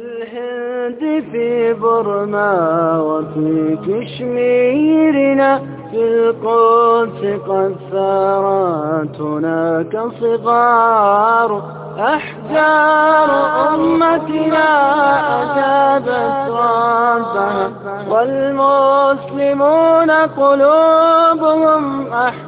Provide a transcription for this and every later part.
الهند في برما وفي كشميرنا في القدس قد ثارت هناك صغار أحجار أمتنا أجابت ربها. والمسلمون قلوبهم أحجار.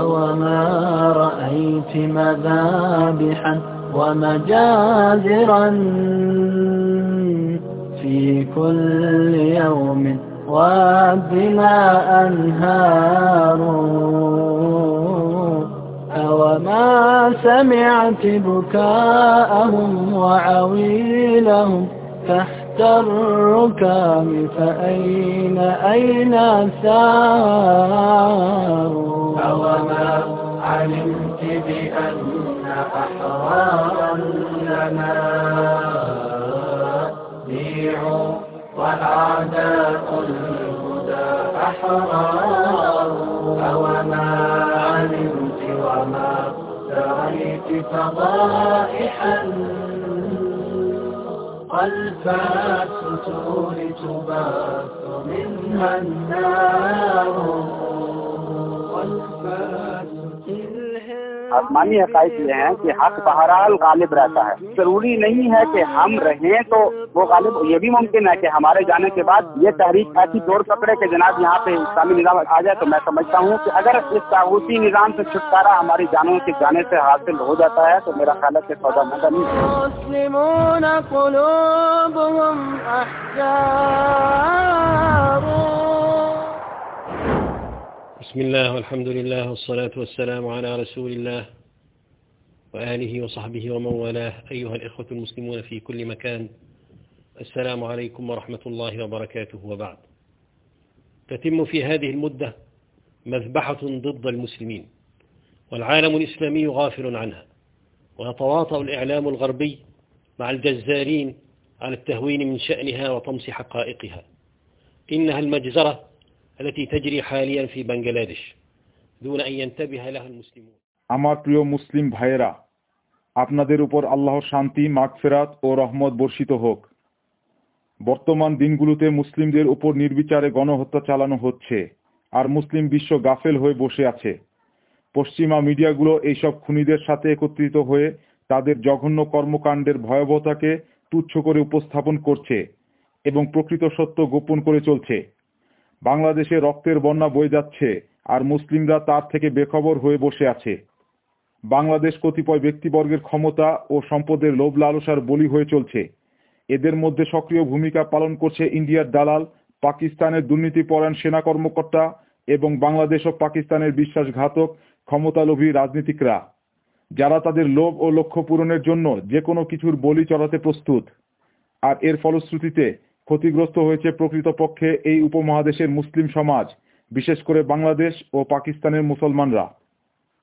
وما رأيت مذابحا ومجازرا في كل يوم والدماء أنهار. أوما سمعت بكاءهم وعويلهم تحت الركام فأين أين ساروا أوما علمت بأن أحرارا لنا بيعوا وأعداء الهدى أحرار فضائحا خلفات الستور تباث منها النار. خلفات आसमानी हकाइक ये हैं कि हक बहरहाल गालिब रहता है। ज़रूरी नहीं है कि हम रहें तो वो गालिब, ये भी मुमकिन है कि हमारे जाने के बाद ये तहरीक ऐसी दौड़ पकड़े कि जनाब यहाँ पे इस्लामी निज़ाम आ जाए तो मैं समझता हूँ कि अगर इस ताबूती निज़ाम से छुटकारा हमारी जानों के जाने से हासिल हो जाता है तो मेरा ख्याल है कि सौदा महँगा नहीं بسم الله والحمد لله والصلاة والسلام على رسول الله وآله وصحبه ومن والاه. أيها الإخوة المسلمون في كل مكان السلام عليكم ورحمة الله وبركاته. وبعد تتم في هذه المدة مذبحة ضد المسلمين والعالم الإسلامي غافل عنها ويتواطأ الإعلام الغربي مع الجزارين على التهوين من شأنها وطمس حقائقها. إنها المجزرة التي تجري حاليا في بنغلاديش دون أن ينتبه لها المسلمون আমার প্রিয় মুসলিম ভাইয়েরা আপনাদের উপর আল্লাহর শান্তি মাগফেরাত ও রহমত বর্ষিত হোক বর্তমান দিনগুলোতে মুসলিমদের উপর নির্বিচারে গণহত্যা চালানো হচ্ছে আর মুসলিম বিশ্ব গাফেল হয়ে বসে আছে পশ্চিমা মিডিয়াগুলো এইসব খুনিদের সাথে একত্রিত হয়ে তাদের জঘন্য কর্মকাণ্ডের ভয়াবহতাকে তুচ্ছ করে উপস্থাপন করছে এবং প্রকৃত সত্য গোপন করে চলছে বাংলাদেশে রক্তের বন্যা বয়ে যাচ্ছে আর মুসলিমরা তার থেকে বেখবর হয়ে বসে আছে। বাংলাদেশ কতিপয় ব্যক্তিবর্গের ক্ষমতা ও সম্পদের লোভ লালসার বলি হয়ে চলছে। এদের মধ্যে সক্রিয় ভূমিকা পালন করছে ইন্ডিয়ার দালাল, পাকিস্তানের দুর্নীতিপরায়ণ সেনা কর্মকর্তা এবং বাংলাদেশ ও পাকিস্তানের বিশ্বাসঘাতক, ক্ষমতালোভী রাজনীতিকরা, যারা তাদের লোভ ও লক্ষ্য পূরণের জন্য যে কোনো কিছুর বলি চড়াতে প্রস্তুত। আর এর ফলশ্রুতিতে ক্ষতিগ্রস্ত হয়েছে প্রকৃতপক্ষে এই উপমহাদেশের মুসলিম সমাজ, বিশেষ করে বাংলাদেশ ও পাকিস্তানের মুসলমানরা।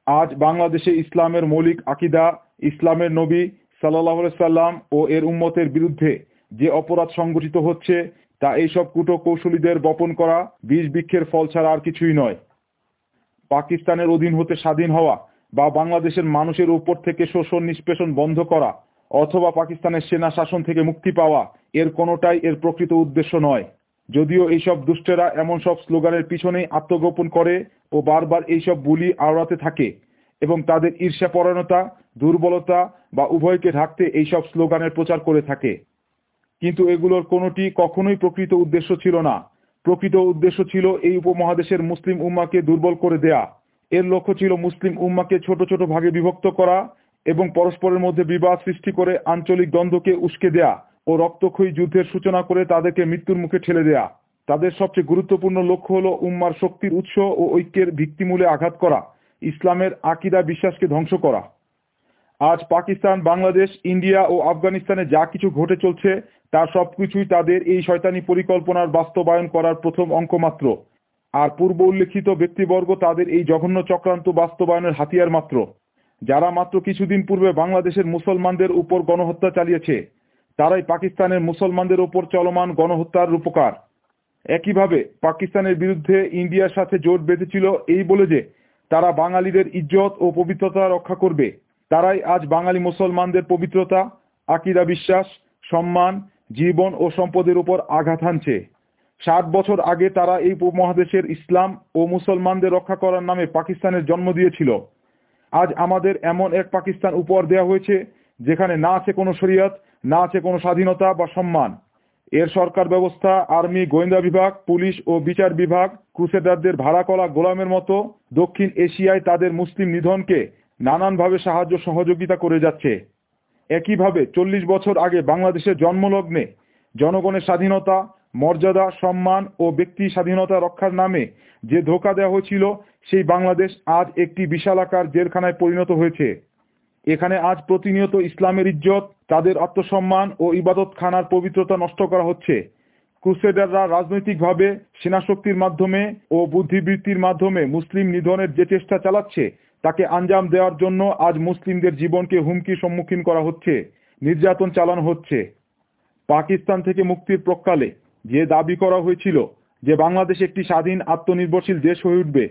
আজ বাংলাদেশে ইসলামের মৌলিক আকিদা, ইসলামের নবী সাল্লাহ সাল্লাম ও এর উম্মতের বিরুদ্ধে যে অপরাধ সংগঠিত হচ্ছে, তা এইসব কুটো কৌশলীদের বপন করা বীজ বৃক্ষের ফল ছাড়া আর কিছুই নয়। পাকিস্তানের অধীন হতে স্বাধীন হওয়া বা বাংলাদেশের মানুষের উপর থেকে শোষণ নিষ্পেষণ বন্ধ করা অথবা পাকিস্তানের সেনা শাসন থেকে মুক্তি পাওয়া এর কোনোটাই এর প্রকৃত উদ্দেশ্য নয়। যদিও এইসব দুষ্টেরা এমন সব স্লোগানের পিছনেই আত্মগোপন করে ও বারবার এইসব বুলি আওড়াতে থাকে এবং তাদের ঈর্ষাপরায়ণতা, দুর্বলতা বা উভয়কে ঢাকতে এইসব স্লোগানের প্রচার করে থাকে। কিন্তু এগুলোর কোনোটি কখনোই প্রকৃত উদ্দেশ্য ছিল না। প্রকৃত উদ্দেশ্য ছিল এই উপমহাদেশের মুসলিম উম্মাকে দুর্বল করে দেয়া। এর লক্ষ্য ছিল মুসলিম উম্মাকে ছোট ছোট ভাগে বিভক্ত করা এবং পরস্পরের মধ্যে বিবাদ সৃষ্টি করে আঞ্চলিক দ্বন্দ্বকে উস্কে দেয়া। ও রক্তক্ষয়ী যুদ্ধের সূচনা করে তাদেরকে মৃত্যুর মুখে ঠেলে দেয়া। তাদের সবচেয়ে গুরুত্বপূর্ণ লক্ষ্য হল উম্মার শক্তির উৎস ও ঐক্যের ভিত্তিমূলে আঘাত করা, ইসলামের আকিদা বিশ্বাসকে ধ্বংস করা। আজ পাকিস্তান, বাংলাদেশ, ইন্ডিয়া ও আফগানিস্তানে যা কিছু ঘটে চলছে তার সবকিছুই তাদের এই শয়তানি পরিকল্পনার বাস্তবায়ন করার প্রথম অঙ্ক মাত্র আর পূর্ব উল্লেখিত ব্যক্তিবর্গ তাদের এই জঘন্য চক্রান্ত বাস্তবায়নের হাতিয়ার মাত্র। যারা মাত্র কিছুদিন পূর্বে বাংলাদেশের মুসলমানদের উপর গণহত্যা চালিয়েছে তারাই পাকিস্তানের মুসলমানদের ওপর চলমান গণহত্যার রূপকার। একইভাবে পাকিস্তানের বিরুদ্ধে ইন্ডিয়ার সাথে জোট বেঁধেছিল এই বলে যে, তারা বাঙালিদের ইজ্জত ও পবিত্রতা রক্ষা করবে। তারাই আজ বাঙালি মুসলমানদের পবিত্রতা, আকিদা বিশ্বাস, সম্মান, জীবন ও সম্পদের উপর আঘাত হানছে। ষাট বছর আগে তারা এই উপমহাদেশের ইসলাম ও মুসলমানদের রক্ষা করার নামে পাকিস্তানের জন্ম দিয়েছিল। আজ আমাদের এমন এক পাকিস্তান উপহার দেওয়া হয়েছে, যেখানে না আছে কোনো শরীয়ত না আছে কোনো স্বাধীনতা বা সম্মান। এর সরকার ব্যবস্থা, আর্মি, গোয়েন্দা বিভাগ, পুলিশ ও বিচার বিভাগ, ক্রুসেডারদের ভাড়া করা গোলামের মতো দক্ষিণ এশিয়ায় তাদের মুসলিম নিধনকে নানানভাবে সাহায্য সহযোগিতা করে যাচ্ছে। একইভাবে চল্লিশ বছর আগে বাংলাদেশের জন্মলগ্নে জনগণের স্বাধীনতা, মর্যাদা, সম্মান ও ব্যক্তি স্বাধীনতা রক্ষার নামে যে ধোকা দেওয়া হয়েছিল, সেই বাংলাদেশ আজ একটি বিশালাকার জেলখানায় পরিণত হয়েছে। এখানে আজ প্রতিনিয়ত ইসলামের ইজ্জত তাদের আত্মসম্মান ও ইবাদত খানার পবিত্রতা নষ্ট করা হচ্ছে। ক্রুসেডাররা রাজনৈতিকভাবে সেনাশক্তির মাধ্যমে ও বুদ্ধিবৃত্তির মাধ্যমে মুসলিম নিধনের যে চেষ্টা চালাচ্ছে, তাকে আঞ্জাম দেওয়ার জন্য আজ মুসলিমদের জীবনকে হুমকির সম্মুখীন করা হচ্ছে, নির্যাতন চালানো হচ্ছে। পাকিস্তান থেকে মুক্তির প্রকালে যে দাবি করা হয়েছিল যে বাংলাদেশ একটি স্বাধীন আত্মনির্ভরশীল দেশ হয়ে উঠবে,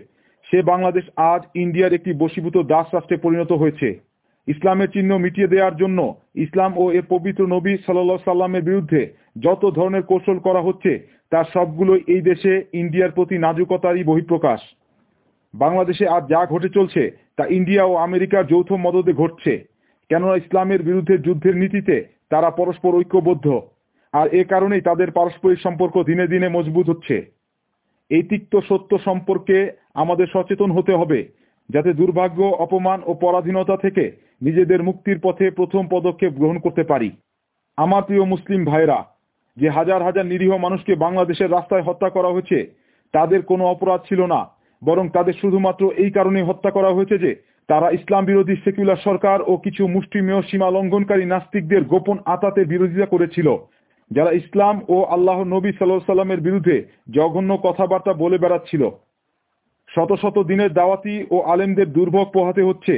সে বাংলাদেশ আজ ইন্ডিয়ার একটি বশীভূত দাস রাষ্ট্রে পরিণত হয়েছে। ইসলামের চিহ্ন মিটিয়ে দেওয়ার জন্য ইসলাম ও এ পবিত্র নবী সাল্লা সাল্লামের বিরুদ্ধে যত ধরনের কৌশল করা হচ্ছে তার সবগুলোই এই দেশে ইন্ডিয়ার প্রতি নাজুকতারই বহিঃপ্রকাশ। বাংলাদেশে আজ যা ঘটে চলছে, তা ইন্ডিয়া ও আমেরিকার যৌথ মদদে ঘটছে। কেননা ইসলামের বিরুদ্ধে যুদ্ধের নীতিতে তারা পরস্পর ঐক্যবদ্ধ, আর এ কারণেই তাদের পারস্পরিক সম্পর্ক দিনে দিনে মজবুত হচ্ছে। এই তিক্ত সত্য সম্পর্কে আমাদের সচেতন হতে হবে, যাতে দুর্ভাগ্য, অপমান ও পরাধীনতা থেকে নিজেদের মুক্তির পথে প্রথম পদক্ষেপ গ্রহণ করতে পারি। আমার প্রিয় মুসলিম ভাইরা যে হাজার হাজার নিরীহ মানুষকে বাংলাদেশের রাস্তায় হত্যা করা হয়েছে, তাদের কোনো অপরাধ ছিল না, বরং তাদের শুধুমাত্র এই কারণে হত্যা করা হয়েছে যে, তারা ইসলাম বিরোধী সেকুলার সরকার ও কিছু মুষ্টিমেয় সীমা লঙ্ঘনকারী নাস্তিকদের গোপন আতাতে বিরোধিতা করেছিল, যারা ইসলাম ও আল্লাহ নবী সাল্লাহ সাল্লামের বিরুদ্ধে জঘন্য কথাবার্তা বলে বেড়াচ্ছিল। শত শত দিনের দাওয়াতি ও আলেমদের দুর্ভোগ পোহাতে হচ্ছে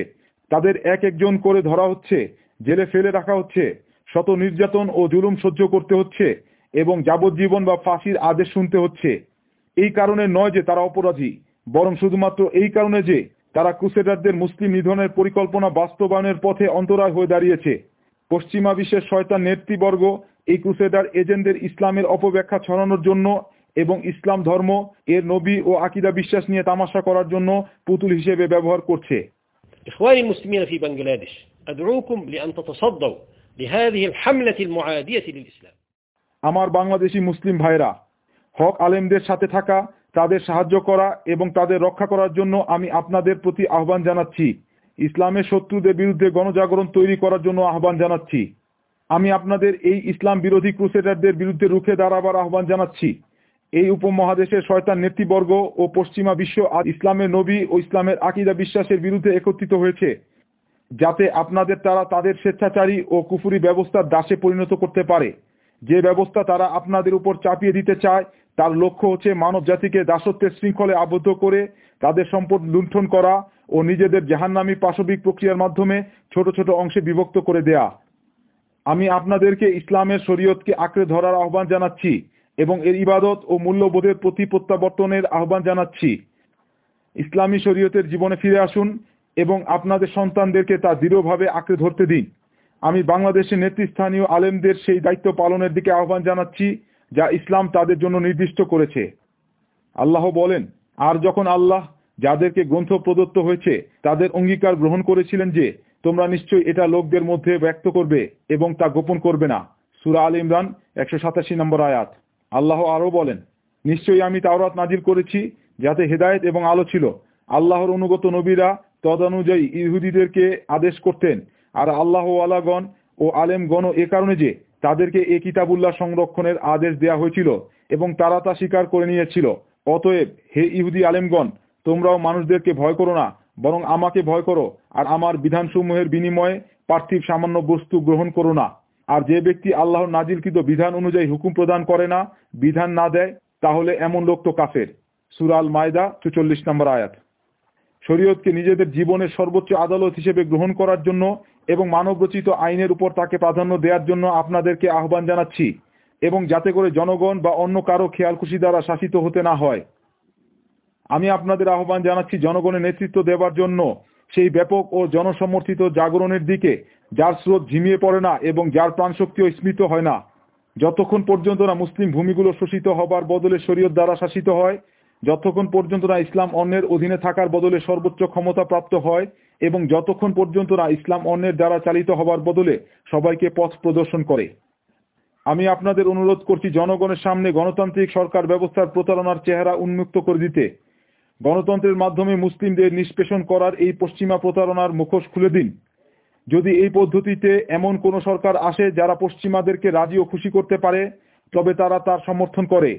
তাদের এক একজন করে ধরা হচ্ছে, জেলে ফেলে রাখা হচ্ছে, শত নির্যাতন ও জুলুম সহ্য করতে হচ্ছে এবং যাবজ্জীবন বা ফাঁসির আদেশ শুনতে হচ্ছে। এই কারণে নয় যে তারা অপরাধী, বরং শুধুমাত্র এই কারণে যে তারা ক্রুসেডারদের মুসলিম নিধনের পরিকল্পনা বাস্তবায়নের পথে অন্তরায় হয়ে দাঁড়িয়েছে। পশ্চিমা বিশ্বের শয়তান নেতৃবর্গ এই ক্রুসেডার এজেন্টদের ইসলামের অপব্যাখ্যা ছড়ানোর জন্য এবং ইসলাম ধর্ম, এর নবী ও আকিদা বিশ্বাস নিয়ে তামাশা করার জন্য পুতুল হিসেবে ব্যবহার করছে। إخواني المسلمين في بنغلاديش أدعوكم لأن تتصدوا لهذه الحملة المعادية للإسلام আমার বাংলাদেশি মুসলিম ভাইরা হক আলেমদের সাথে থাকা তাদের সাহায্য করা এবং তাদের রক্ষা করার জন্য আমি আপনাদের প্রতি আহ্বান জানাচ্ছি ইসলামের শত্রুদের বিরুদ্ধে গণজাগরণ তৈরি করার জন্য আহ্বান জানাচ্ছি আমি আপনাদের এই ইসলাম বিরোধী ক্রুসেডারদের বিরুদ্ধে রুখে দাঁড়াবার আহ্বান জানাচ্ছি এই উপমহাদেশের শয়তান নেতৃবর্গ ও পশ্চিমা বিশ্ব আর ইসলামের নবী ও ইসলামের আকিদা বিশ্বাসের বিরুদ্ধে একত্রিত হয়েছে, যাতে আপনাদের তারা তাদের স্বেচ্ছাচারী ও কুফুরি ব্যবস্থার দাসে পরিণত করতে পারে। যে ব্যবস্থা তারা আপনাদের উপর চাপিয়ে দিতে চায়, তার লক্ষ্য হচ্ছে মানব জাতিকে দাসত্বের শৃঙ্খলে আবদ্ধ করে তাদের সম্পদ লুণ্ঠন করা ও নিজেদের জাহান্নামী পাশবিক প্রক্রিয়ার মাধ্যমে ছোট ছোট অংশে বিভক্ত করে দেয়া। আমি আপনাদেরকে ইসলামের শরীয়তকে আঁকড়ে ধরার আহ্বান জানাচ্ছি। এবং এর ইবাদত ও মূল্যবোধের প্রতি প্রত্যাবর্তনের আহ্বান জানাচ্ছি। ইসলামী শরীয়তের জীবনে ফিরে আসুন এবং আপনাদের সন্তানদেরকে তা দৃঢ়ভাবে আঁকড়ে ধরতে দিন। আমি বাংলাদেশের নেতৃস্থানীয় আলেমদের সেই দায়িত্ব পালনের দিকে আহ্বান জানাচ্ছি, যা ইসলাম তাদের জন্য নির্দিষ্ট করেছে। আল্লাহ বলেন, আর যখন আল্লাহ যাদেরকে গ্রন্থ প্রদত্ত হয়েছে, তাদের অঙ্গীকার গ্রহণ করেছিলেন যে, তোমরা নিশ্চয়ই এটা লোকদের মধ্যে ব্যক্ত করবে এবং তা গোপন করবে না। সুরা আল ইমরান, একশো সাতাশি নম্বর আয়াত। আল্লাহ আরও বলেন, নিশ্চয়ই আমি তাওরাত নাজির করেছি যাতে হেদায়েত এবং আলো ছিল। আল্লাহর অনুগত নবীরা তদানুযায়ী ইহুদিদেরকে আদেশ করতেন আর আল্লাহ আলাগণ ও আলেমগণ এ কারণে যে তাদেরকে এ কিতাবুল্লাহ সংরক্ষণের আদেশ দেয়া হয়েছিল এবং তারা তা স্বীকার করে নিয়েছিল। অতএব হে ইহুদি আলেমগণ, তোমরাও মানুষদেরকে ভয় করো না, বরং আমাকে ভয় করো আর আমার বিধানসমূহের বিনিময়ে পার্থিব সামান্য বস্তু গ্রহণ করো না। আর যে ব্যক্তি আল্লাহর নাজিলকৃত বিধান অনুযায়ী হুকুম প্রদান করে না, বিধান না দেয়, তাহলে এমন লোক তো কাফের। সুরাল মায়দা চুচল্লিশ নম্বর আয়াত। শরীয়তকে নিজেদের জীবনের সর্বোচ্চ আদালত হিসেবে গ্রহণ করার জন্য এবং মানবরচিত আইনের উপর তাকে প্রাধান্য দেওয়ার জন্য আপনাদেরকে আহ্বান জানাচ্ছি এবং যাতে করে জনগণ বা অন্য কারও খেয়াল খুশি দ্বারা শাসিত হতে না হয়। আমি আপনাদের আহ্বান জানাচ্ছি জনগণের নেতৃত্ব দেওয়ার জন্য সেই ব্যাপক ও জনসমর্থিত জাগরণের দিকে যার স্রোত ঝিমিয়ে পড়ে না এবং যার প্রাণশক্তিও স্মৃত হয় না। যতক্ষণ পর্যন্ত না মুসলিম ভূমিগুলো শোষিত হবার বদলে শরীয়ত দ্বারা শাসিত হয়, যতক্ষণ পর্যন্ত না ইসলাম অন্যের অধীনে থাকার বদলে সর্বোচ্চ ক্ষমতা প্রাপ্ত হয় এবং যতক্ষণ পর্যন্ত না ইসলাম অন্যের দ্বারা চালিত হবার বদলে সবাইকে পথ প্রদর্শন করে। আমি আপনাদের অনুরোধ করছি জনগণের সামনে গণতান্ত্রিক সরকার ব্যবস্থার প্রতারণার চেহারা উন্মুক্ত করে দিতে। গণতন্ত্রের মাধ্যমে মুসলিমদের নিষ্পেষণ করার এই পশ্চিমা প্রতারণার মুখোশ খুলে দিন। যদি এই পদ্ধতিতে এমন কোন সরকার আসে যারা পশ্চিমাদেরকে রাজি ও খুশি করতে পারে, তবে তারা তার সমর্থন করে।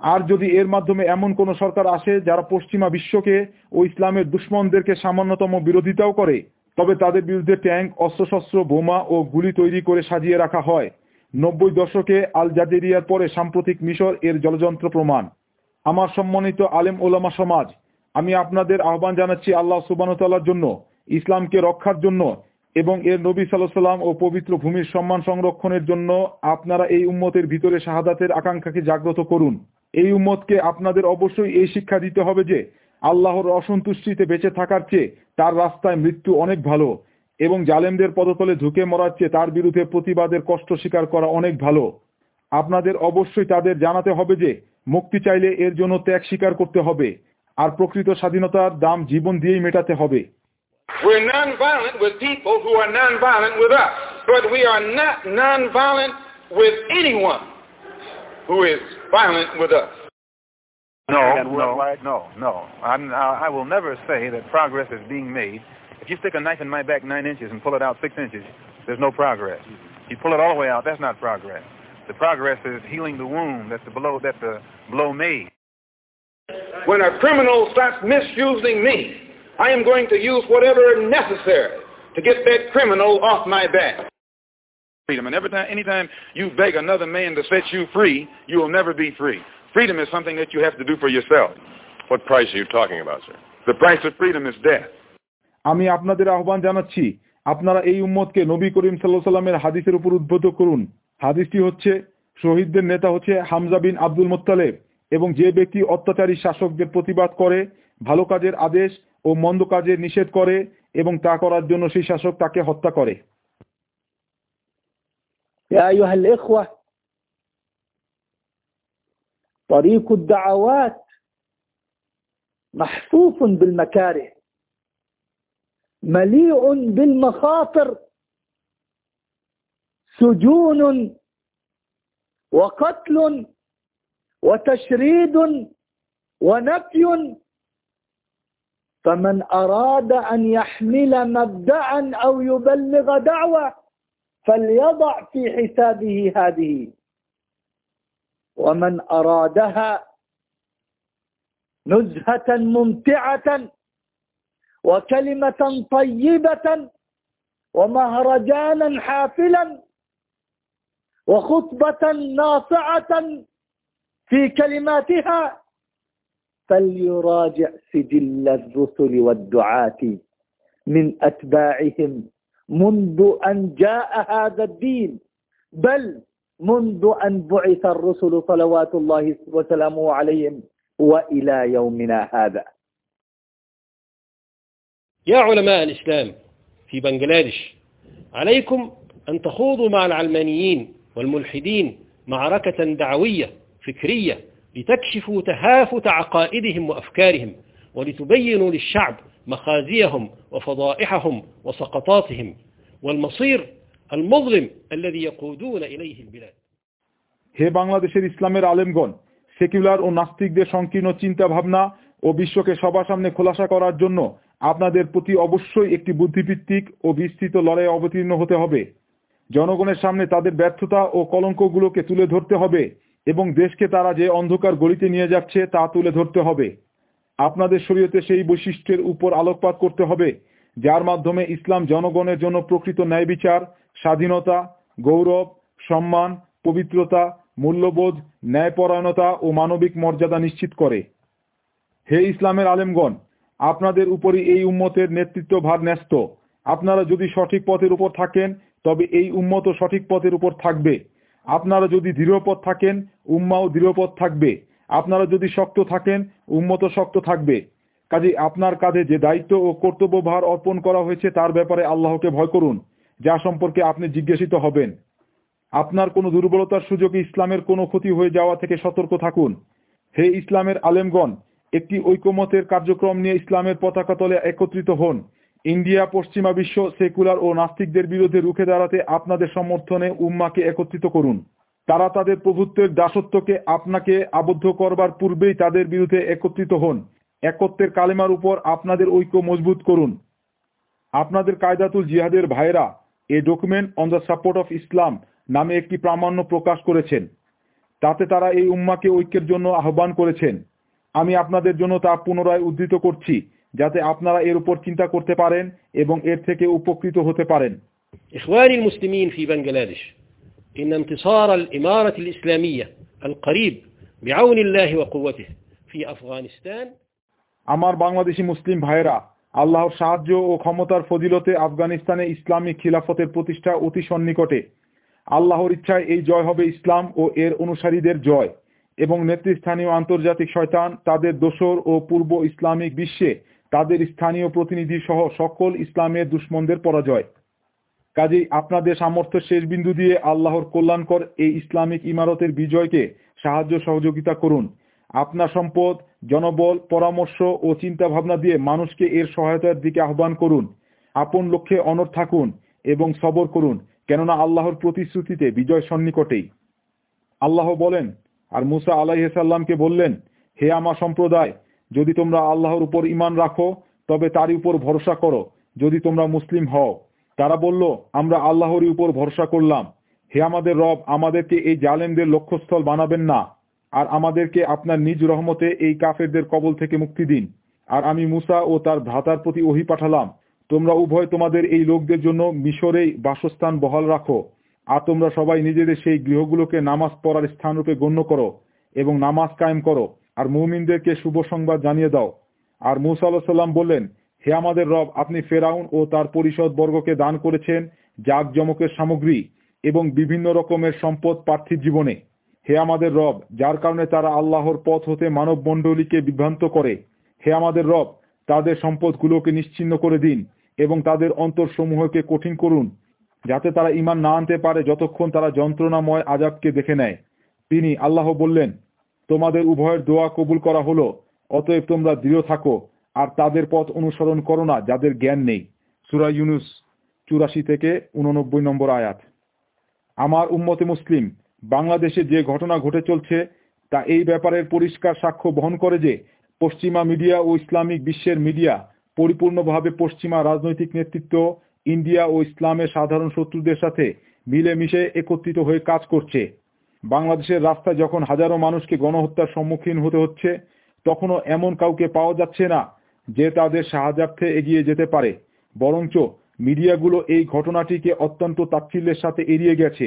আর যদি এর মাধ্যমে এমন কোন সরকার আসে যারা পশ্চিমা বিশ্বকে ও ইসলামের দুশ্মনদেরকে সামান্যতম বিরোধিতাও করে, তবে তাদের বিরুদ্ধে ট্যাঙ্ক, অস্ত্রশস্ত্র, বোমা ও গুলি তৈরি করে সাজিয়ে রাখা হয়। নব্বই দশকে আল জাজেরিয়ার পরে সাম্প্রতিক মিশর এর জলযন্ত্র প্রমাণ। আমার সম্মানিত আলেম ওলামা সমাজ আমি আপনাদের আহ্বান জানাচ্ছি আল্লাহ সুবানতাল্লার জন্য, ইসলামকে রক্ষার জন্য এবং এর নবী সাল্লাম ও পবিত্র ভূমির সম্মান সংরক্ষণের জন্য আপনারা এই উম্মতের ভিতরে শাহাদাতের আকাঙ্ক্ষাকে জাগ্রত করুন। এই উম্মতকে আপনাদের অবশ্যই এই শিক্ষা দিতে হবে যে, আল্লাহর অসন্তুষ্টিতে বেঁচে থাকার চেয়ে তার রাস্তায় মৃত্যু অনেক ভালো এবং জালেমদের পদতলে ঝুঁকে মরার চেয়ে তার বিরুদ্ধে প্রতিবাদের কষ্ট স্বীকার করা অনেক ভালো। আপনাদের অবশ্যই তাদের জানাতে হবে যে, মুক্তি চাইলে এর জন্য ত্যাগ স্বীকার করতে হবে। আর প্রকৃত স্বাধীনতার দাম জীবন দিয়েই মেটাতে হবে We're non-violent with people who are non-violent with us, but we are not non-violent with anyone who is violent with us. No, no, no, no. I'm, I will never say that progress is being made. If you stick a knife in my back nine inches and pull it out six inches, there's no progress. You pull it all the way out, that's not progress. The progress is healing the wound that the blow that the blow made. When a criminal starts misusing me, I am going to use whatever necessary to get that criminal off my back. Freedom. And every time, anytime you beg another man to set you free, you will never be free. Freedom is something that you have to do for yourself. What price are you talking about, sir? The price of freedom is death. আমি আপনাদের আহ্বান জানাচ্ছি আপনারা এই উম্মতকে নবী করিম সাল্লাহ সাল্লামের হাদিসের উপর উদ্বুদ্ধ করুন হাদিসটি হচ্ছে শহীদদের নেতা হচ্ছে হামজা বিন আব্দুল মোত্তালেব এবং যে ব্যক্তি অত্যাচারী শাসকদের প্রতিবাদ করে ভালো কাজের আদেশ ও মন্দ কাজের নিষেধ করে এবং তা করার জন্য সেই শাসক তাকে হত্যা করে يا أيها الإخوة طريق الدعوات محفوف بالمكاره مليء بالمخاطر سجون وقتل وتشريد ونفي. فمن أراد أن يحمل مبدعا أو يبلغ دعوة فليضع في حسابه هذه. ومن أرادها نزهة ممتعة وكلمة طيبة ومهرجانا حافلا وخطبة ناصعة في كلماتها فليراجع سجل الرسل والدعاة من أتباعهم منذ أن جاء هذا الدين بل منذ أن بعث الرسل صلوات الله وسلامه عليهم وإلى يومنا هذا. يا علماء الإسلام في بنجلاديش عليكم أن تخوضوا مع العلمانيين والملحدين معركة دعوية فكرية لتكشفوا تهافت عقائدهم وأفكارهم ولتبينوا للشعب مخازيهم وفضائحهم وسقطاتهم والمصير المظلم الذي يقودون إليه البلاد হে বাংলাদেশের ইসলামের আলেমগণ সেকুলার ও নাস্তিকদের সংকীর্ণ চিন্তা ভাবনা ও বিশ্বকে সবার সামনে খোলাসা করার জন্য আপনাদের প্রতি অবশ্যই একটি বুদ্ধিভিত্তিক ও বিস্তৃত লড়াই অবতীর্ণ হতে হবে জনগণের সামনে তাদের ব্যর্থতা ও কলঙ্কগুলোকে তুলে ধরতে হবে এবং দেশকে তারা যে অন্ধকার গলিতে নিয়ে যাচ্ছে তা তুলে ধরতে হবে। আপনাদের শরীয়তে সেই বৈশিষ্ট্যের উপর আলোকপাত করতে হবে, যার মাধ্যমে ইসলাম জনগণের জন্য প্রকৃত ন্যায় বিচার, স্বাধীনতা, গৌরব, সম্মান, পবিত্রতা, মূল্যবোধ, ন্যায়পরায়ণতা ও মানবিক মর্যাদা নিশ্চিত করে। হে ইসলামের আলেমগণ, আপনাদের উপরই এই উম্মতের নেতৃত্ব ভার ন্যস্ত। আপনারা যদি সঠিক পথের উপর থাকেন, তবে এই উম্মত সঠিক পথের উপর থাকবে। আপনারা যদি দৃঢ়পথ থাকেন, উম্মাও দৃঢ়পথ থাকবে। আপনারা যদি শক্ত থাকেন উম্মত শক্ত থাকবে। কাজে আপনার কাজে যে দায়িত্ব ও কর্তব্যভার অর্পণ করা হয়েছে, তার ব্যাপারে আল্লাহকে ভয় করুন, যা সম্পর্কে আপনি জিজ্ঞাসিত হবেন। আপনার কোনো দুর্বলতার সুযোগে ইসলামের কোনো ক্ষতি হয়ে যাওয়া থেকে সতর্ক থাকুন। হে ইসলামের আলেমগণ, একটি ঐকমতের কার্যক্রম নিয়ে ইসলামের পতাকা তলে একত্রিত হন। ইন্ডিয়া, পশ্চিমা বিশ্ব, সেকুলার ও নাস্তিকদের বিরুদ্ধে রুখে দাঁড়াতে আপনাদের সমর্থনে উম্মাকে একত্রিত করুন। তারা তাদের প্রভুত্বের দাসত্বকে আপনাকে আবদ্ধ করবার পূর্বেই তাদের বিরুদ্ধে একত্রিত হন। একত্রের কালেমার উপর আপনাদের ঐক্য মজবুত করুন। আপনাদের কায়দাতুল জিহাদের ভাইরা a document on the support of Islam নামে একটি প্রামাণ্য প্রকাশ করেছেন। তাতে তারা এই উম্মাকে ঐক্যের জন্য আহ্বান করেছেন। আমি আপনাদের জন্য তা পুনরায় উদ্ধৃত করছি। যাতে আপনারা এর উপর চিন্তা করতে পারেন এবং এর থেকে উপকৃত হতে পারেন إخواني المسلمين في بنغلاديش إن انتصار الإمارة الإسلامية القريب بعون الله وقوته في أفغانستان আমার বাংলাদেশি মুসলিম ভাইয়েরা আল্লাহর সাহায্য ও ক্ষমতার ফজিলতে আফগানিস্তানে ইসলামী খিলাফতের প্রতিষ্ঠা অতি সন্নিকটে আল্লাহর ইচ্ছায় এই জয় হবে ইসলাম ও এর অনুসারীদের জয় এবং নেতৃস্থানীয় আন্তর্জাতিক শয়তান তাদের দোসর ও পূর্ব ইসলামিক বিশ্বে তাদের স্থানীয় প্রতিনিধি সহ সকল ইসলামের দুশ্মনদের পরাজয়। কাজেই আপনাদের সামর্থ্য শেষ বিন্দু দিয়ে আল্লাহর কল্যাণকর এই ইসলামিক ইমারতের বিজয়কে সাহায্য সহযোগিতা করুন। আপনার সম্পদ, জনবল, পরামর্শ ও চিন্তা ভাবনা দিয়ে মানুষকে এর সহায়তার দিকে আহ্বান করুন। আপন লক্ষ্যে অনর থাকুন এবং সবর করুন, কেননা আল্লাহর প্রতিশ্রুতিতে বিজয় সন্নিকটেই। আল্লাহ বলেন, আর মুসা আলাইসাল্লামকে বললেন, হে আমার সম্প্রদায় যদি তোমরা আল্লাহর উপর ইমান রাখো, তবে তারই উপর ভরসা করো। যদি তোমরা মুসলিম হও, তারা বলল, আমরা আল্লাহরই উপর ভরসা করলাম। হে আমাদের রব, আমাদেরকে এই জালেমদের লক্ষ্যস্থল বানাবেন না। আর আমাদেরকে আপনার নিজ রহমতে এই কাফেরদের কবল থেকে মুক্তি দিন। আর আমি মুসা ও তার ভ্রাতার প্রতি ওহি পাঠালাম। তোমরা উভয় তোমাদের এই লোকদের জন্য মিশরেই বাসস্থান বহাল রাখো। আর তোমরা সবাই নিজেদের সেই গৃহগুলোকে নামাজ পড়ার স্থানরূপে গণ্য করো এবং নামাজ কায়েম করো। আর মুমিনদেরকে শুভ সংবাদ জানিয়ে দাও। আর মুসা আল্লাহ সাল্লাম বললেন, হে আমাদের রব, আপনি ফেরাউন ও তার পরিষদ বর্গকে দান করেছেন জাকজমকের সামগ্রী এবং বিভিন্ন রকমের সম্পদ পার্থিব জীবনে। হে আমাদের রব, যার কারণে তারা আল্লাহর পথ হতে মানব মণ্ডলীকে বিভ্রান্ত করে। হে আমাদের রব, তাদের সম্পদগুলোকে নিশ্চিন্ন করে দিন এবং তাদের অন্তরসমূহকে কঠিন করুন, যাতে তারা ইমান না আনতে পারে যতক্ষণ তারা যন্ত্রণাময় আজাবকে দেখে নেয়। তিনি আল্লাহ বললেন তোমাদের উভয়ের দোয়া কবুল করা হলো। অতএব তোমরা দৃঢ় থাকো আর তাদের পথ অনুসরণ করো না, যাদের জ্ঞান নেই। সুরা ইউনুস চুরাশি থেকে উননব্বই নম্বর আয়াত। আমার উম্মতে মুসলিম, বাংলাদেশে যে ঘটনা ঘটে চলছে, তা এই ব্যাপারের পরিষ্কার সাক্ষ্য বহন করে যে পশ্চিমা মিডিয়া ও ইসলামিক বিশ্বের মিডিয়া পরিপূর্ণভাবে পশ্চিমা রাজনৈতিক নেতৃত্ব, ইন্ডিয়া ও ইসলামের সাধারণ শত্রুদের সাথে মিলেমিশে একত্রিত হয়ে কাজ করছে। বাংলাদেশের রাস্তায় যখন হাজারো মানুষকে গণহত্যার সম্মুখীন হতে হচ্ছে, তখনও এমন কাউকে পাওয়া যাচ্ছে না যে তাদের সাহায্যার্থে এগিয়ে যেতে পারে। বরঞ্চ মিডিয়াগুলো এই ঘটনাটিকে অত্যন্ত তাচ্ছিল্যের সাথে এড়িয়ে গেছে।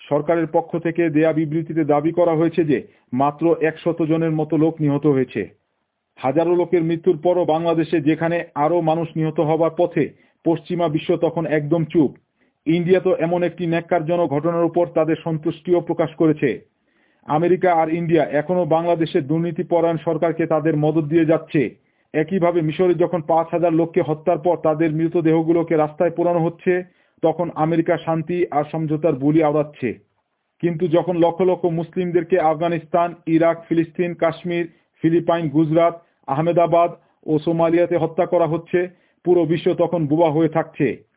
সরকারের পক্ষ থেকে দেয়া বিবৃতিতে দাবি করা হয়েছে যে মাত্র একশত জনের মতো লোক নিহত হয়েছে। হাজারো লোকের মৃত্যুর পরও বাংলাদেশে যেখানে আরও মানুষ নিহত হবার পথে পশ্চিমা বিশ্ব তখন একদম চুপ। ইন্ডিয়া তো এমন একটি ন্যাক্কারজনক ঘটনার উপর তাদের সন্তুষ্টিও প্রকাশ করেছে। আমেরিকা আর ইন্ডিয়া এখনও বাংলাদেশের দুর্নীতিপরায়ণ সরকারকে তাদের মদত দিয়ে যাচ্ছে। একইভাবে মিশরে যখন পাঁচ হাজার লোককে হত্যার পর তাদের মৃতদেহগুলোকে রাস্তায় পোড়ানো হচ্ছে, তখন আমেরিকা শান্তি আর সমঝোতার বুলি আওড়াচ্ছে। কিন্তু যখন লক্ষ লক্ষ মুসলিমদেরকে আফগানিস্তান, ইরাক, ফিলিস্তিন, কাশ্মীর, ফিলিপাইন, গুজরাট, আহমেদাবাদ ও সোমালিয়াতে হত্যা করা হচ্ছে, পুরো বিশ্ব তখন বুবা হয়ে থাকছে।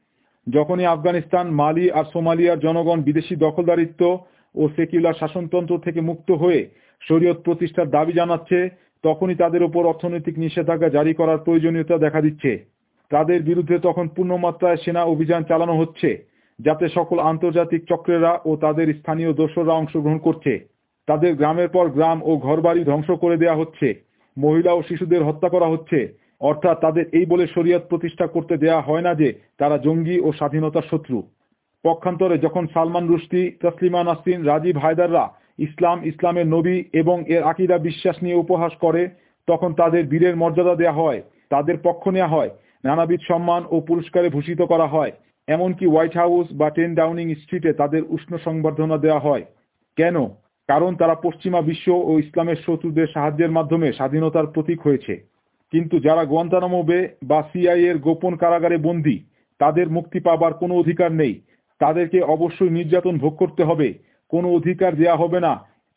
যখনই আফগানিস্তান, মালি আর সোমালিয়ার জনগণ বিদেশি দখলদারিত্ব ও সেকুলার শাসনতন্ত্র থেকে মুক্ত হয়ে শরীয়ত প্রতিষ্ঠার দাবি জানাচ্ছে, তখনই তাদের উপর অর্থনৈতিক নিষেধাজ্ঞা জারি করার প্রয়োজনীয়তা দেখা দিচ্ছে। তাদের বিরুদ্ধে তখন পূর্ণমাত্রায় সেনা অভিযান চালানো হচ্ছে, যাতে সকল আন্তর্জাতিক চক্রেরা ও তাদের স্থানীয় দোসররা অংশগ্রহণ করছে। তাদের গ্রামের পর গ্রাম ও ঘরবাড়ি ধ্বংস করে দেয়া হচ্ছে। মহিলা ও শিশুদের হত্যা করা হচ্ছে। অর্থাৎ তাদের এই বলে শরীয়ত প্রতিষ্ঠা করতে দেয়া হয় না যে তারা জঙ্গি ও স্বাধীনতার শত্রু। পক্ষান্তরে যখন সালমান রুশদি, তসলিমা নাসরিন, রাজীব হায়দাররা ইসলাম, ইসলামের নবী এবং এর আকিদা বিশ্বাস নিয়ে উপহাস করে, তখন তাদের বীরের মর্যাদা দেয়া হয়, তাদের পক্ষ নেওয়া হয়, নানাবিধ সম্মান ও পুরস্কারে ভূষিত করা হয়। এমনকি হোয়াইট হাউস বা টেন ডাউনিং স্ট্রিটে তাদের উষ্ণ সংবর্ধনা দেওয়া হয়। কেন? কারণ তারা পশ্চিমা বিশ্ব ও ইসলামের শত্রুদের সাহায্যের মাধ্যমে স্বাধীনতার প্রতীক হয়েছে। কিন্তু যারা গোয়ান্তানামো বে বা সিআই এর গোপন কারাগারে বন্দী, তাদের মুক্তি পাবার কোনো অধিকার নেই। তাদেরকে অবশ্যই নির্যাতন ভোগ করতে হবে। কোনো অধিকার দেয়া হবে না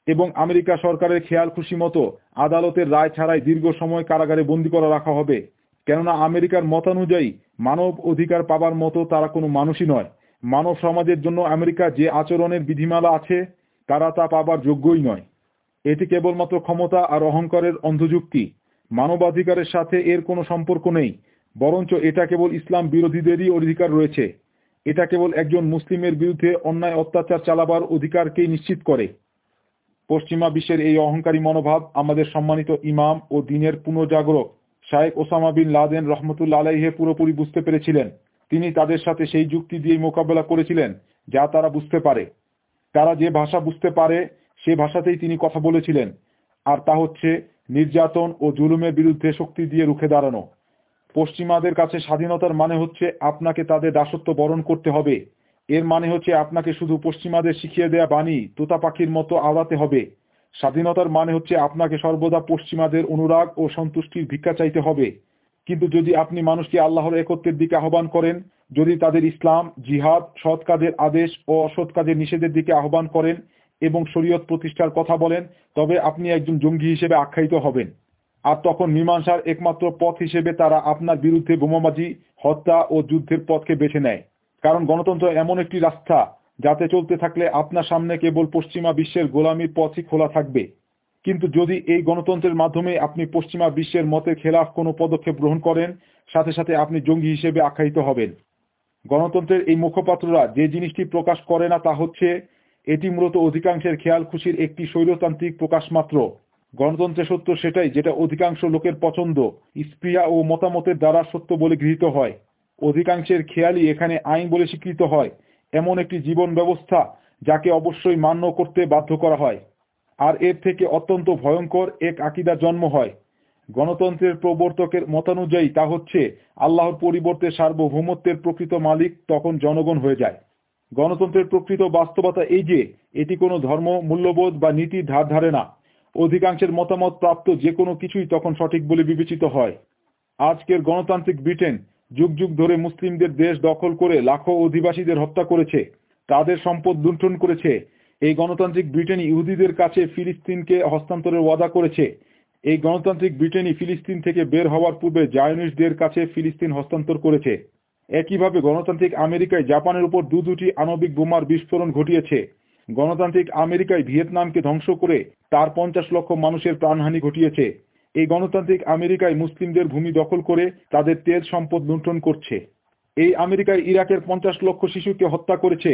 এবং আমেরিকা সরকারের খেয়াল খুশি মতো আদালতের রায় ছাড়াই দীর্ঘ সময় কারাগারে বন্দী করা রাখা হবে। কেননা আমেরিকার মতানুযায়ী মানব অধিকার পাবার মতো তারা কোনো মানুষই নয়। মানব সমাজের জন্য আমেরিকা যে আচরণের বিধিমালা আছে, তারা তা পাবার যোগ্যই নয়। এটি কেবলমাত্র ক্ষমতা আর অহংকারের অন্ধযুক্তি। মানবাধিকারের সাথে এর কোনো সম্পর্ক নেই, বরঞ্চ এটা কেবল ইসলাম বিরোধীদেরই অধিকার রয়েছে। এটা কেবল একজন মুসলিমের বিরুদ্ধে অন্যায় অত্যাচার চালাবার অধিকারকেই নিশ্চিত করে। পশ্চিমা বিশ্বের এই অহংকারী মনোভাব আমাদের সম্মানিত ইমাম ও দিনের পুনর্জাগরক শায়েক ওসামা বিন লাদেন রহমতুল্লা আলাইহে পুরোপুরি বুঝতে পেরেছিলেন। তিনি তাদের সাথে সেই যুক্তি দিয়ে মোকাবেলা করেছিলেন যা তারা বুঝতে পারে। তারা যে ভাষা বুঝতে পারে, সে ভাষাতেই তিনি কথা বলেছিলেন। আর তা হচ্ছে নির্যাতন ও জুলুমের বিরুদ্ধে শক্তি দিয়ে রুখে দাঁড়ানো। পশ্চিমাদের কাছে স্বাধীনতার মানে হচ্ছে আপনাকে তাদের দাসত্ব বরণ করতে হবে। এর মানে হচ্ছে আপনাকে শুধু পশ্চিমাদের শিখিয়ে দেয়া বাণী তোতা পাখির মতো আওড়াতে হবে। স্বাধীনতার মানে হচ্ছে আপনাকে সর্বদা পশ্চিমাদের অনুরাগ ও সন্তুষ্টির ভিক্ষা চাইতে হবে। কিন্তু যদি আপনি মানুষকে আল্লাহর একত্রের দিকে আহ্বান করেন, যদি তাদের ইসলাম, জিহাদ, সৎ কাজের আদেশ ও অসৎ কাজের নিষেধের দিকে আহ্বান করেন এবং শরীয়ত প্রতিষ্ঠার কথা বলেন, তবে আপনি একজন জঙ্গি হিসেবে আখ্যায়িত হবেন। আর তখন মীমাংসার একমাত্র পথ হিসেবে তারা আপনার বিরুদ্ধে বোমাবাজি, হত্যা ও যুদ্ধের পথকে বেছে নেয়। কারণ গণতন্ত্র এমন একটি রাস্তা, যাতে চলতে থাকলে আপনার সামনে কেবল পশ্চিমা বিশ্বের গোলামীর পথই খোলা থাকবে। কিন্তু যদি এই গণতন্ত্রের মাধ্যমে আপনি পশ্চিমা বিশ্বের মতের খেলাফ কোনো পদক্ষেপ গ্রহণ করেন, সাথে সাথে আপনি জঙ্গি হিসেবে আখ্যায়িত হবেন। গণতন্ত্রের এই মুখপাত্ররা যে জিনিসটি প্রকাশ করে না তা হচ্ছে এটি মূলত অধিকাংশের খেয়াল খুশির একটি শৈলতান্ত্রিক প্রকাশ মাত্র। গণতন্ত্রের সত্য সেটাই যেটা অধিকাংশ লোকের পছন্দ স্প্রিয়া ও মতামতের দ্বারা সত্য বলে গৃহীত হয়। অধিকাংশের খেয়ালই এখানে আইন বলে স্বীকৃত হয়, এমন একটি জীবন ব্যবস্থা যাকে অবশ্যই মান্য করতে বাধ্য করা হয়। আর এর থেকে অত্যন্ত ভয়ঙ্কর এক আকিদার জন্ম হয়। গণতন্ত্রের প্রবর্তকের মতানুযায়ী তা হচ্ছে, আল্লাহর পরিবর্তে সার্বভৌমত্বের প্রকৃত মালিক তখন জনগণ হয়ে যায়। গণতন্ত্রের প্রকৃত বাস্তবতা এই যে, এটি কোনো ধর্ম, মূল্যবোধ বা নীতির ধার ধারে না। অধিকাংশের মতামত প্রাপ্ত যে কোনো কিছুই তখন সঠিক বলে বিবেচিত হয়। আজকের গণতান্ত্রিক ব্রিটেন যুগ যুগ ধরে মুসলিমদের দেশ দখল করে লাখো অধিবাসীদের হত্যা করেছে, তাদের সম্পদ লুণ্ঠন করেছে। এই গণতান্ত্রিক ব্রিটেন ইহুদিদের কাছে ফিলিস্তিনকে হস্তান্তরের ওয়াদা করেছে। এই গণতান্ত্রিক ব্রিটেনই ফিলিস্তিন থেকে বের হওয়ার পূর্বে জায়নিসদের কাছে ফিলিস্তিন হস্তান্তর করেছে। একইভাবে গণতান্ত্রিক আমেরিকায় জাপানের উপর দু দুটি আণবিক বোমার বিস্ফোরণ ঘটিয়েছে। গণতান্ত্রিক আমেরিকায় ভিয়েতনামকে ধ্বংস করে তার পঞ্চাশ লক্ষ মানুষের প্রাণহানি ঘটিয়েছে। এই গণতান্ত্রিক আমেরিকায় মুসলিমদের ভূমি দখল করে তাদের তেল সম্পদ লুণ্ঠন করছে। এই আমেরিকায় ইরাকের পঞ্চাশ লক্ষ শিশুকে হত্যা করেছে।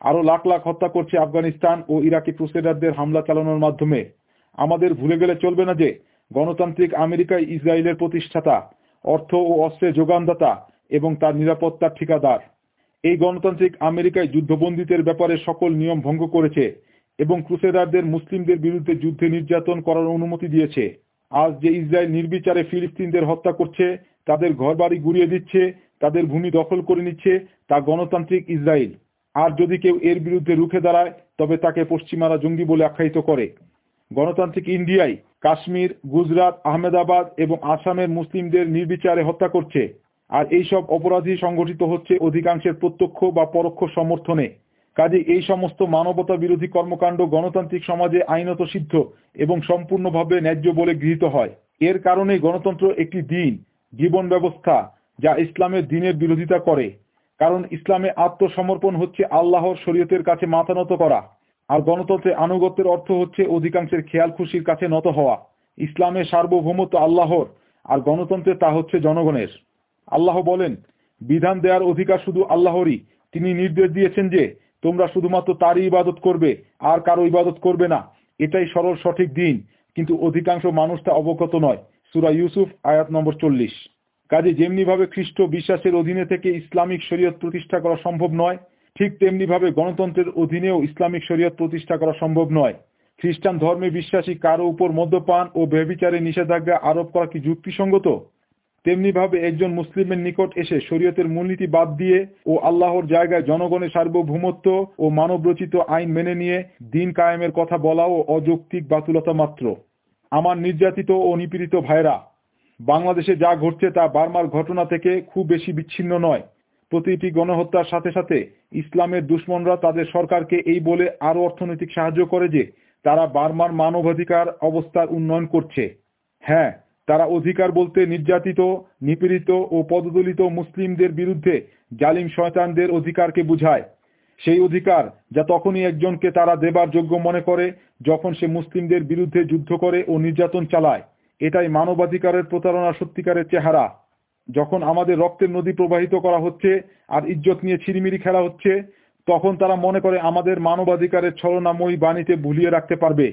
আরও লাখ লাখ হত্যা করছে আফগানিস্তান ও ইরাকি ক্রুসেডারদের হামলা চালানোর মাধ্যমে। আমাদের ভুলে গেলে চলবে না যে গণতান্ত্রিক আমেরিকায় ইসরায়েলের প্রতিষ্ঠাতা, অর্থ ও অস্ত্রের যোগানদাতা এবং তার নিরাপত্তার ঠিকাদার। এই গণতান্ত্রিক আমেরিকায় যুদ্ধবন্দীদের ব্যাপারে সকল নিয়ম ভঙ্গ করেছে এবং ক্রুসেডারদের মুসলিমদের বিরুদ্ধে যুদ্ধে নির্যাতন করার অনুমতি দিয়েছে। আজ যে ইসরায়েল নির্বিচারে ফিলিস্তিনদের হত্যা করছে, তাদের ঘরবাড়ি গুড়িয়ে দিচ্ছে, তাদের ভূমি দখল করে নিচ্ছে, তা গণতান্ত্রিক ইসরায়েল। আর যদি কেউ এর বিরুদ্ধে রুখে দাঁড়ায়, তবে তাকে পশ্চিমারা জঙ্গি বলে আখ্যায়িত করে। গণতান্ত্রিক ইন্ডিয়ায় কাশ্মীর, গুজরাট, আহমেদাবাদ এবং আসামের মুসলিমদের নির্বিচারে হত্যা করছে। আর এই সব অপরাধী সংগঠিত হচ্ছে অধিকাংশের প্রত্যক্ষ বা পরোক্ষ সমর্থনে। কাজে এই সমস্ত মানবতা বিরোধী কর্মকাণ্ড গণতান্ত্রিক সমাজে আইনত সিদ্ধ এবং সম্পূর্ণভাবে ন্যায্য বলে গৃহীত হয়। এর কারণে গণতন্ত্র একটি দিন, জীবন ব্যবস্থা, যা ইসলামের দিনের বিরোধিতা করে। কারণ ইসলামে আত্মসমর্পণ হচ্ছে আল্লাহর শরীয়তের কাছে মাথা নত করা। আর গণতন্ত্রের আনুগত্যের অর্থ হচ্ছে অধিকাংশের খেয়াল খুশির কাছে নত হওয়া। ইসলামের সার্বভৌমত্ব আল্লাহর, আর গণতন্ত্রে তা হচ্ছে জনগণের। আল্লাহ বলেন, বিধান দেওয়ার অধিকার শুধু আল্লাহরই। তিনি নির্দেশ দিয়েছেন যে, তোমরা শুধুমাত্র তারই ইবাদত করবে, আর কারও ইবাদত করবে না। এটাই সরল সঠিক দিন, কিন্তু অধিকাংশ মানুষ তা অবগত নয়। সুরা ইউসুফ, আয়াত নম্বর চল্লিশ। কাজে যেমনি ভাবে খ্রিস্ট বিশ্বাসের অধীনে থেকে ইসলামিক শরীয়ত প্রতিষ্ঠা করা সম্ভব নয়, ঠিক তেমনি ভাবে গণতন্ত্রের অধীনেও ইসলামিক শরীয়ত প্রতিষ্ঠা করা সম্ভব নয়। খ্রিস্টান ধর্মে বিশ্বাসী কারও উপর মদ্যপান ও ব্যবিচারে নিষেধাজ্ঞা আরোপ করা কি যুক্তিসঙ্গত? তেমনি ভাবে একজন মুসলিমের নিকট এসে শরীয়তের মূলনীতি বাদ দিয়ে ও আল্লাহর জায়গায় জনগণের সার্বভৌমত্ব ও মানবরচিত আইন মেনে নিয়ে দিন কায়েমের কথা বলাও অযৌক্তিক বাতুলতা মাত্র। আমার নির্যাতিত ও নিপীড়িত ভাইরা বাংলাদেশে যা ঘটছে তা বার্মার ঘটনা থেকে খুব বেশি বিচ্ছিন্ন নয়। প্রতিটি গণহত্যার সাথে সাথে ইসলামের দুশ্মনরা তাদের সরকারকে এই বলে আরও অর্থনৈতিক সাহায্য করে যে তারা বার্মার মানবাধিকার অবস্থার উন্নয়ন করছে। হ্যাঁ তারা অধিকার বলতে নির্যাতিত, নিপীড়িত ও পদদলিত মুসলিমদের বিরুদ্ধে জালিম শয়তানদের অধিকারকে বুঝায়। সেই অধিকার যা তখনই একজনকে তারা দেবার যোগ্য মনে করে যখন সে মুসলিমদের বিরুদ্ধে যুদ্ধ করে ও নির্যাতন চালায়। এটাই মানবাধিকারের প্রতারণা সত্যিকারের চেহারা। যখন আমাদের রক্তের নদী প্রবাহিত করা হচ্ছে আর ইজ্জত নিয়ে ছিরিমিরি খেলা হচ্ছে, তখন তারা মনে করে আমাদের মানবাধিকারের ছলনাময়ী বাণীতে ভুলিয়ে রাখতে পারবে।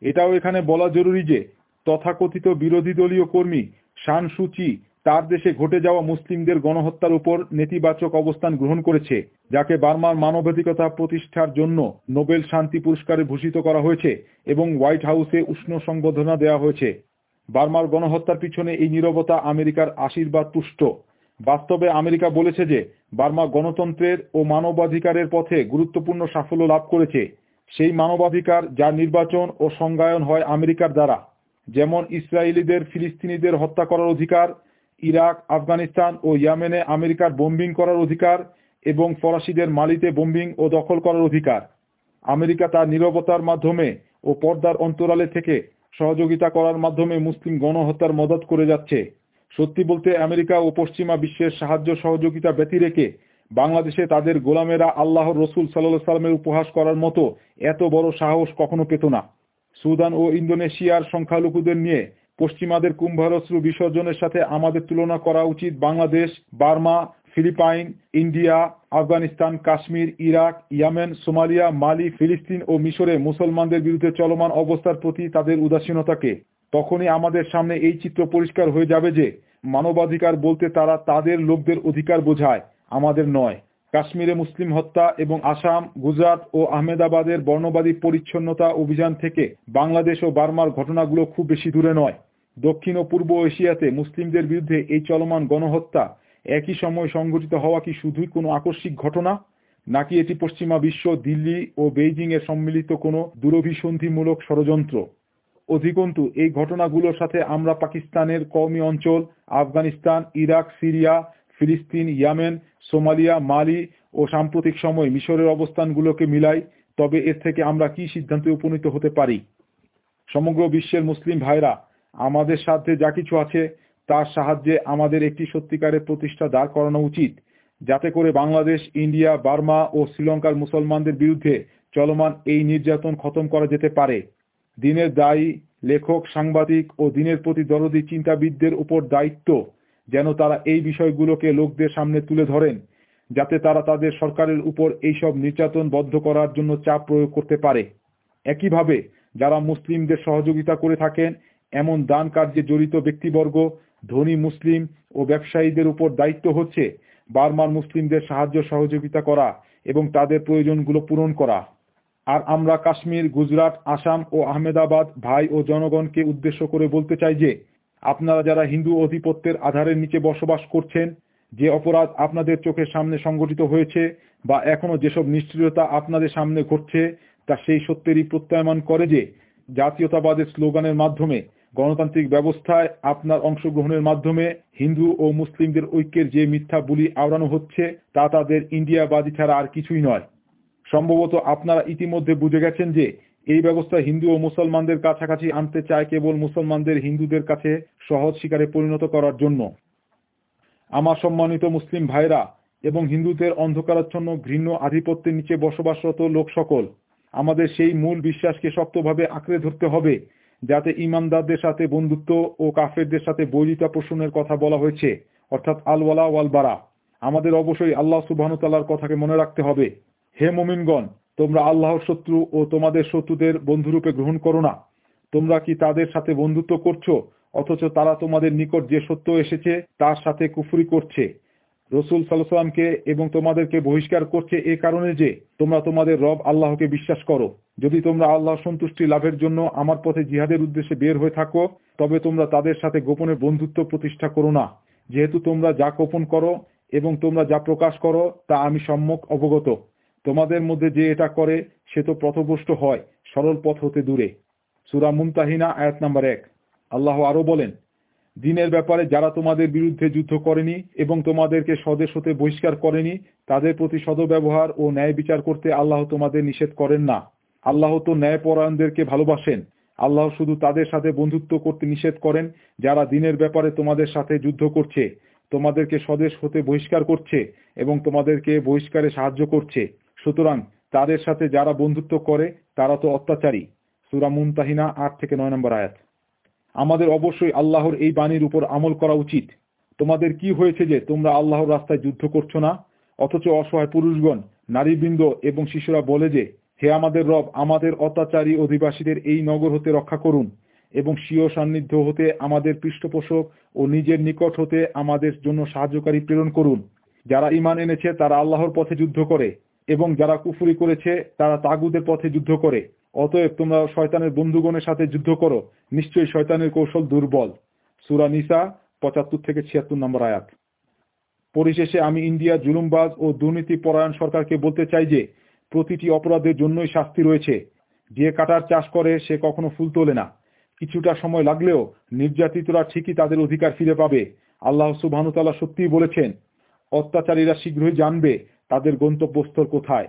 এটাও এখানে বলা জরুরি যে তথাকথিত বিরোধী দলীয় কর্মী, শান সুচি, তার দেশে ঘটে যাওয়া মুসলিমদের গণহত্যার উপর নেতিবাচক অবস্থান গ্রহণ করেছে, যাকে বার্মার মানবাধিকতা প্রতিষ্ঠার জন্য নোবেল শান্তি পুরস্কারে ভূষিত করা হয়েছে এবং হোয়াইট হাউসে উষ্ণ সংবর্ধনা দেওয়া হয়েছে। বার্মার গণহত্যার পিছনে এই নিরবতা আমেরিকার আশীর্বাদ তুষ্ট। বাস্তবে আমেরিকা বলেছে যে বার্মা গণতন্ত্রের ও মানবাধিকারের পথে গুরুত্বপূর্ণ সাফল্য লাভ করেছে। সেই মানবাধিকার যার নির্বাচন ও সংজ্ঞায়ন হয় আমেরিকার দ্বারা। যেমন ইসরায়েলিদের, ফিলিস্তিনিদের হত্যা করার অধিকার, ইরাক, আফগানিস্তান ও ইয়ামেনে আমেরিকার বোম্বিং করার অধিকার এবং ফরাসিদের মালিতে বোম্বিং ও দখল করার অধিকার। আমেরিকা তার নিরবতার মাধ্যমে ও পর্দার অন্তরালে থেকে সহযোগিতা করার মাধ্যমে মুসলিম গণহত্যার মদত করে যাচ্ছে। সত্যি বলতে আমেরিকা ও পশ্চিমা বিশ্বের সাহায্য সহযোগিতা ব্যতি রেখে বাংলাদেশে তাদের গোলামেরা আল্লাহর রসুল সাল্লাহ সাল্লামের উপহাস করার মতো এত বড় সাহস কখনো পেত না। সুদান ও ইন্দোনেশিয়ার সংখ্যালঘুদের নিয়ে পশ্চিমাদের কুম্ভারশ্রু বিসর্জনের সাথে আমাদের তুলনা করা উচিত Bangladesh, Burma, Philippines, India, Afghanistan, Kashmir, Iraq, Yemen, Somalia, Mali, ফিলিস্তিন ও মিশরে মুসলমানদের বিরুদ্ধে চলমান অবস্থার প্রতি তাদের উদাসীনতাকে। তখনই আমাদের সামনে এই চিত্র পরিষ্কার হয়ে যাবে যে মানবাধিকার বলতে তারা তাদের লোকদের অধিকার বোঝায়, আমাদের নয়। কাশ্মীরে মুসলিম হত্যা এবং আসাম, গুজরাট ও আহমেদাবাদের বর্ণবাদী পরিচ্ছন্নতা অভিযান থেকে বাংলাদেশ ও বার্মার ঘটনাগুলো খুব বেশি দূরে নয়। দক্ষিণ ও পূর্ব এশিয়াতে মুসলিমদের বিরুদ্ধে এই চলমান গণহত্যা একই সময় সংঘটিত হওয়া কি শুধুই কোনো আকস্মিক ঘটনা? নাকি এটি পশ্চিমা বিশ্ব, দিল্লি ও বেইজিং এর সম্মিলিত কোনো দূরভিসন্ধিমূলক ষড়যন্ত্র? অধিকন্তু, এই ঘটনাগুলোর সাথে আমরা পাকিস্তানের কওমি অঞ্চল, আফগানিস্তান, ইরাক, সিরিয়া, ফিলিস্তিন, ইয়ামেন সোমালিয়া, মালি ও সাম্প্রতিক সময় মিশরের অবস্থানগুলোকে মিলাই, তবে এর থেকে আমরা কি সিদ্ধান্তে উপনীত হতে পারি? সমগ্র বিশ্বের মুসলিম ভাইরা, আমাদের সাথে যা কিছু আছে, তার সাহায্যে আমাদের একটি সত্যিকারের প্রতিষ্ঠা দাঁড় করানো উচিত, যাতে করে বাংলাদেশ, ইন্ডিয়া, বার্মা ও শ্রীলঙ্কার মুসলমানদের বিরুদ্ধে চলমান এই নির্যাতন খতম করা যেতে পারে। দিনের দায়ী, লেখক, সাংবাদিক ও দিনের প্রতি দরদি চিন্তাবিদদের উপর দায়িত্ব যেন তারা এই বিষয়গুলোকে লোকদের সামনে তুলে ধরেন, যাতে তারা তাদের সরকারের উপর এইসব নির্যাতন বদ্ধ করার জন্য চাপ প্রয়োগ করতে পারে। একইভাবে, যারা মুসলিমদের সহযোগিতা করে থাকেন, এমন দান কার্যে জড়িত ব্যক্তিবর্গ, ধনী মুসলিম ও ব্যবসায়ীদের উপর দায়িত্ব হচ্ছে বারবার মুসলিমদের সাহায্য সহযোগিতা করা এবং তাদের প্রয়োজনগুলো পূরণ করা। আর আমরা কাশ্মীর, গুজরাট, আসাম ও আহমেদাবাদ ভাই ও জনগণকে উদ্দেশ্য করে বলতে চাই যে আপনারা যারা হিন্দু অধিপত্যের আধারের নিচে বসবাস করছেন, যে অপরাধ আপনাদের চোখের সামনে সংগঠিত হয়েছে বা এখনও যেসব নিষ্ঠুরতা আপনাদের সামনে ঘটছে, তা সেই সত্যেরই প্রত্যয়মান করে যে জাতীয়তাবাদের স্লোগানের মাধ্যমে, গণতান্ত্রিক ব্যবস্থায় আপনার অংশগ্রহণের মাধ্যমে হিন্দু ও মুসলিমদের ঐক্যের যে মিথ্যা বুলি আওড়ানো হচ্ছে, তা তাদের ইন্ডিয়াবাদী ছাড়া আর কিছুই নয়। সম্ভবত আপনারা ইতিমধ্যে বুঝে গেছেন যে এই ব্যবস্থা হিন্দু ও মুসলমানদের কাছাকাছি আনতে চায় কেবল মুসলমানদের হিন্দুদের কাছে সহজ শিকারে পরিণত করার জন্য। আমার সম্মানিত মুসলিম ভাইরা এবং হিন্দুদের অন্ধকারাচ্ছন্ন ঘৃণ্য আধিপত্যের নিচে বসবাসরত লোক সকল, আমাদের সেই মূল বিশ্বাসকে শক্তভাবে আঁকড়ে ধরতে হবে, যাতে ইমানদারদের সাথে বন্ধুত্ব ও কাফেরদের সাথে বৈরিতা পোষণের কথা বলা হয়েছে, অর্থাৎ আলওয়ালা ওয়ালবারা আমাদের অবশ্যই আল্লাহ সুবাহতাল্লার কথাকে মনে রাখতে হবে। হে মোমিনগণ তোমরা আল্লাহর শত্রু ও তোমাদের শত্রুদের বন্ধুরূপে গ্রহণ করো না। তোমরা কি তাদের সাথে বন্ধুত্ব করছ? অথচ তারা তোমাদের নিকট যে সত্য এসেছে, তার সাথে কুফরি করছে। রসুল সাল্লামকে এবং তোমাদেরকে বহিষ্কার করছে এ কারণে যে, তোমরা তোমাদের রব আল্লাহকে বিশ্বাস করো। যদি তোমরা আল্লাহ সন্তুষ্টি লাভের জন্য আমার পথে জিহাদের উদ্দেশ্যে বের হয়ে থাকো, তবে তোমরা তাদের সাথে গোপনে বন্ধুত্ব প্রতিষ্ঠা করো না। যেহেতু তোমরা যা গোপন করো এবং তোমরা যা প্রকাশ করো, তা আমি সম্মুখ অবগত। তোমাদের মধ্যে যে এটা করে, সে তো পথভ্রষ্ট হয়, সরল পথ হতে দূরে। সুরা মুমতাহিনা, আয়াত নাম্বার এক। আল্লাহ আরও বলেন, দিনের ব্যাপারে যারা তোমাদের বিরুদ্ধে যুদ্ধ করেনি এবং তোমাদেরকে স্বদেশ হতে বহিষ্কার করেনি, তাদের প্রতি সদব্যবহার ও ন্যায় বিচার করতে আল্লাহ তোমাদের নিষেধ করেন না। আল্লাহ তো ন্যায়পরায়ণদেরকে ভালোবাসেন। আল্লাহ শুধু তাদের সাথে বন্ধুত্ব করতে নিষেধ করেন, যারা দিনের ব্যাপারে তোমাদের সাথে যুদ্ধ করছে। তোমাদেরকে স্বদেশ হতে বহিষ্কার করছে এবং তোমাদেরকে বহিষ্কারে সাহায্য করছে। সুতরাং তাদের সাথে যারা বন্ধুত্ব করে, তারা তো অত্যাচারী। সুরা মুমতাহিনা আট থেকে নয় নম্বর আয়াত। আমাদের অবশ্যই আল্লাহর এই বাণীর উপর আমল করা উচিত। তোমাদের কি হয়েছে যে তোমরা আল্লাহর রাস্তায় যুদ্ধ করছ না? অথচ অসহায় পুরুষগণ, নারীবৃন্দ এবং শিশুরা বলে যে, হে আমাদের রব, আমাদের অত্যাচারী অধিবাসীদের এই নগর হতে রক্ষা করুন এবং স্বীয় সান্নিধ্য হতে আমাদের পৃষ্ঠপোষক ও নিজের নিকট হতে আমাদের জন্য সাহায্যকারী প্রেরণ করুন। যারা ইমান এনেছে, তারা আল্লাহর পথে যুদ্ধ করে। এবং যারা কুফুরি করেছে, তারা তাগুদের পথে যুদ্ধ করে। অতএব তোমরা শয়তানের বন্ধুগণের সাথে যুদ্ধ করো। নিশ্চয়ই শয়তানের কৌশল দুর্বল। সুরা নিসা, পঁচাত্তর থেকে ছিয়াত্তর নম্বর আয়াত। পরিশেষে আমি ইন্ডিয়া জুলুমবাজ ও দুর্নীতি পরায়ণ সরকারকে বলতে চাই যে, প্রতিটি অপরাধের জন্যই শাস্তি রয়েছে। যে কাটার চাষ করে, সে কখনো ফুল তোলে না। কিছুটা সময় লাগলেও নির্যাতিতরা ঠিকই তাদের অধিকার ফিরে পাবে। আল্লাহ সুবাহতাল্লাহ সত্যিই বলেছেন, অত্যাচারীরা শীঘ্রই জানবে তাদের গন্তব্যস্থল কোথায়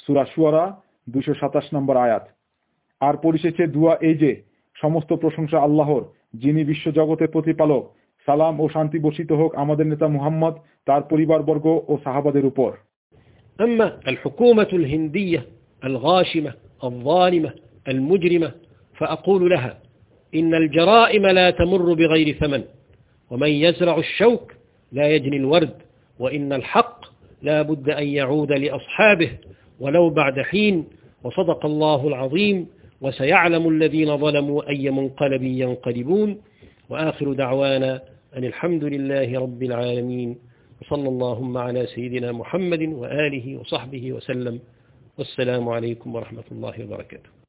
সুরা সুয়ারা দুশো সাতাশ নম্বর আয়াত আর পরিশেষে দুয়া এই যে সমস্ত প্রশংসা আল্লাহর যিনি বিশ্বজগতের প্রতিপালক সালাম ও শান্তি বর্ষিত হোক আমাদের নেতা মুহাম্মদ তার পরিবারবর্গ ও সাহাবাদের উপর أما الحكومة الهندية الغاشمة الظالمة المجرمة فأقول لها إن الجرائم لا تمر بغير ثمن ومن يزرع الشوك لا يجني الورد وإن الحق لا بد أن يعود لأصحابه ولو بعد حين وصدق الله العظيم وسيعلم الذين ظلموا أي منقلب ينقلبون وآخر دعوانا أن الحمد لله رب العالمين وصلى اللهم على سيدنا محمد وآله وصحبه وسلم والسلام عليكم ورحمة الله وبركاته